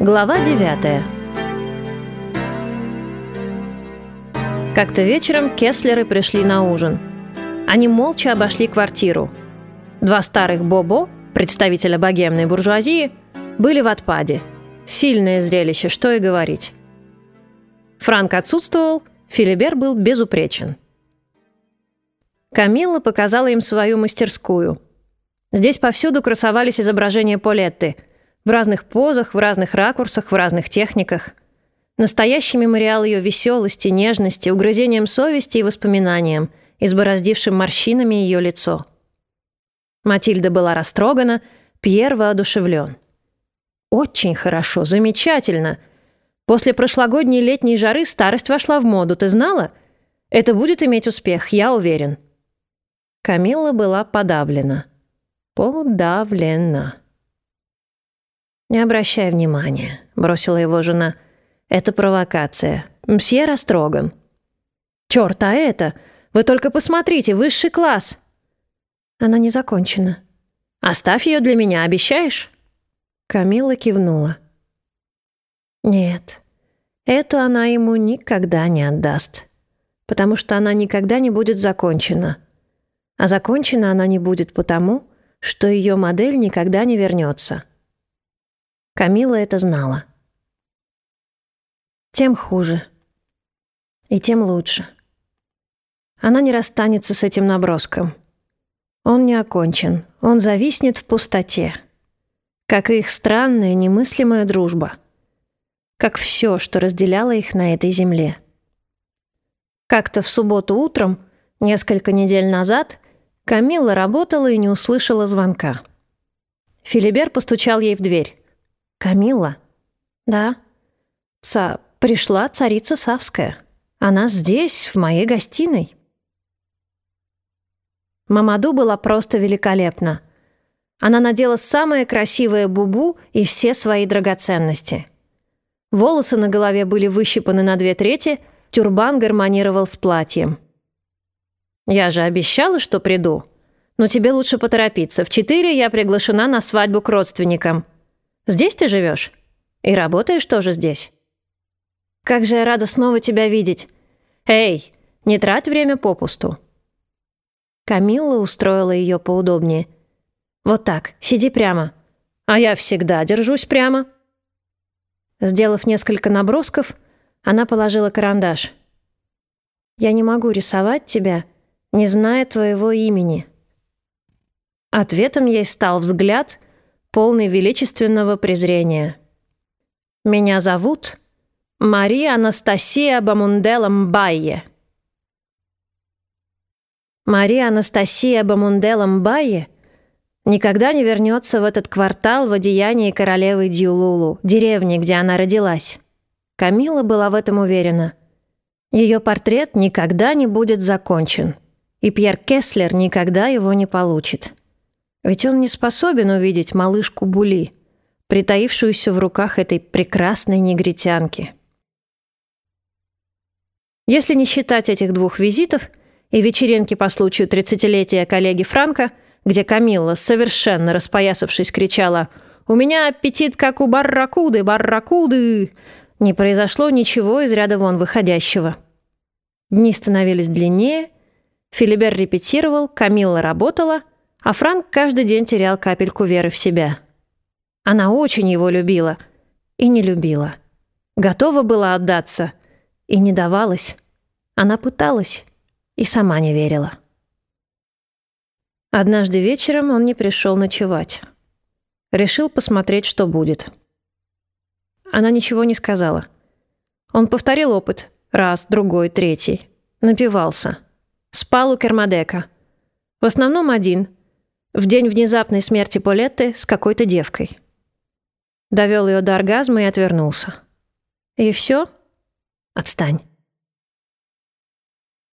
Глава 9 Как-то вечером Кеслеры пришли на ужин. Они молча обошли квартиру. Два старых Бобо, представителя богемной буржуазии, были в отпаде. Сильное зрелище, что и говорить. Франк отсутствовал, Филибер был безупречен. Камилла показала им свою мастерскую. Здесь повсюду красовались изображения Полетты – в разных позах, в разных ракурсах, в разных техниках. Настоящий мемориал ее веселости, нежности, угрызением совести и воспоминаниям, избороздившим морщинами ее лицо. Матильда была растрогана, Пьер воодушевлен. «Очень хорошо, замечательно. После прошлогодней летней жары старость вошла в моду, ты знала? Это будет иметь успех, я уверен». Камилла была подавлена. Подавлена. «Не обращай внимания», — бросила его жена. «Это провокация. Мсье растроган». «Чёрт, а это? Вы только посмотрите, высший класс!» «Она не закончена». «Оставь ее для меня, обещаешь?» Камила кивнула. «Нет, эту она ему никогда не отдаст, потому что она никогда не будет закончена. А закончена она не будет потому, что ее модель никогда не вернется». Камила это знала. Тем хуже. И тем лучше. Она не расстанется с этим наброском. Он не окончен, он зависнет в пустоте. Как и их странная, немыслимая дружба. Как все, что разделяло их на этой земле. Как-то в субботу утром, несколько недель назад, Камилла работала и не услышала звонка. Филибер постучал ей в дверь. «Камилла?» «Да». «Ца... Пришла царица Савская. Она здесь, в моей гостиной». Мамаду была просто великолепна. Она надела самое красивое бубу и все свои драгоценности. Волосы на голове были выщипаны на две трети, тюрбан гармонировал с платьем. «Я же обещала, что приду. Но тебе лучше поторопиться. В четыре я приглашена на свадьбу к родственникам. Здесь ты живешь? И работаешь тоже здесь? Как же я рада снова тебя видеть. Эй, не трать время попусту. Камилла устроила ее поудобнее. Вот так, сиди прямо. А я всегда держусь прямо. Сделав несколько набросков, она положила карандаш. «Я не могу рисовать тебя, не зная твоего имени». Ответом ей стал взгляд — полный величественного презрения. «Меня зовут Мария Анастасия Бамунделла Мбайе». Мария Анастасия Бамунделла Мбайе никогда не вернется в этот квартал в одеянии королевы Дьюлулу, деревни, где она родилась. Камила была в этом уверена. Ее портрет никогда не будет закончен, и Пьер Кеслер никогда его не получит. Ведь он не способен увидеть малышку Були, притаившуюся в руках этой прекрасной негритянки. Если не считать этих двух визитов и вечеринки по случаю тридцатилетия коллеги Франка, где Камилла, совершенно распоясавшись, кричала «У меня аппетит, как у барракуды, барракуды!» не произошло ничего из ряда вон выходящего. Дни становились длиннее, Филибер репетировал, Камилла работала — а Франк каждый день терял капельку веры в себя. Она очень его любила и не любила. Готова была отдаться и не давалась. Она пыталась и сама не верила. Однажды вечером он не пришел ночевать. Решил посмотреть, что будет. Она ничего не сказала. Он повторил опыт. Раз, другой, третий. Напивался. Спал у Кермадека. В основном один — в день внезапной смерти Полетты с какой-то девкой. Довел ее до оргазма и отвернулся. И все? Отстань.